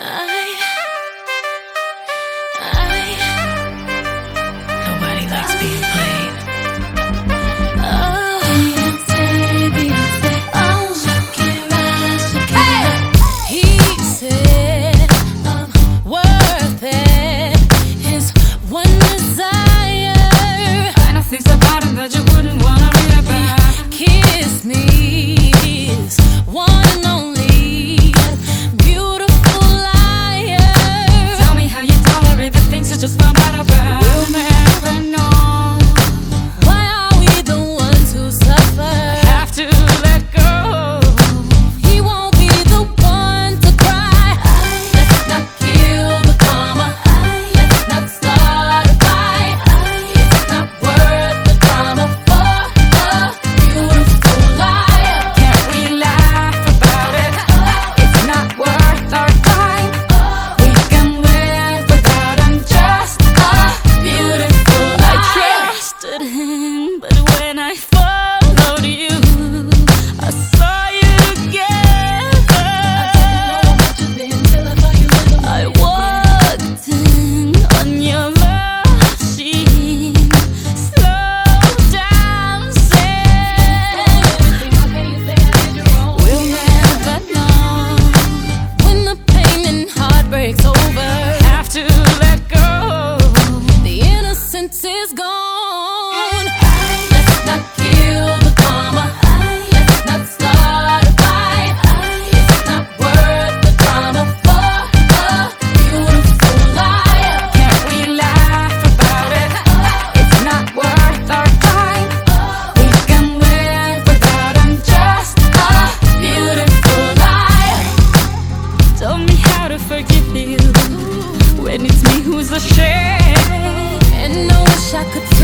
I when I fall. and I wish I could.